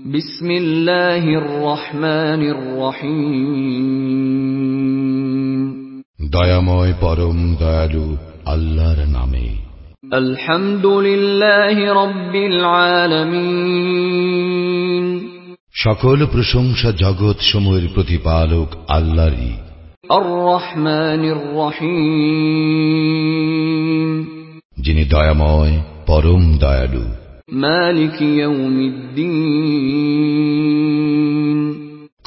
بسم الله الرحمن الرحيم দয়াময় পরম দয়ালু আল্লাহর নামে الحمد لله رب العالمين সকল প্রশংসা জগৎ সমূহের প্রতিপালক আল্লাহরই الرحمن الرحيم যিনি দয়াময় পরম দয়ালু مالك يوم الدين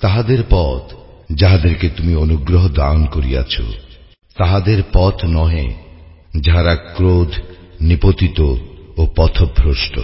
তাহাদের পথ যাহাদেরকে তুমি অনুগ্রহ দান করিয়াছ, তাহাদের পথ নহে যাহারা ক্রোধ, নিপতিত ও পথভ্রষ্ট।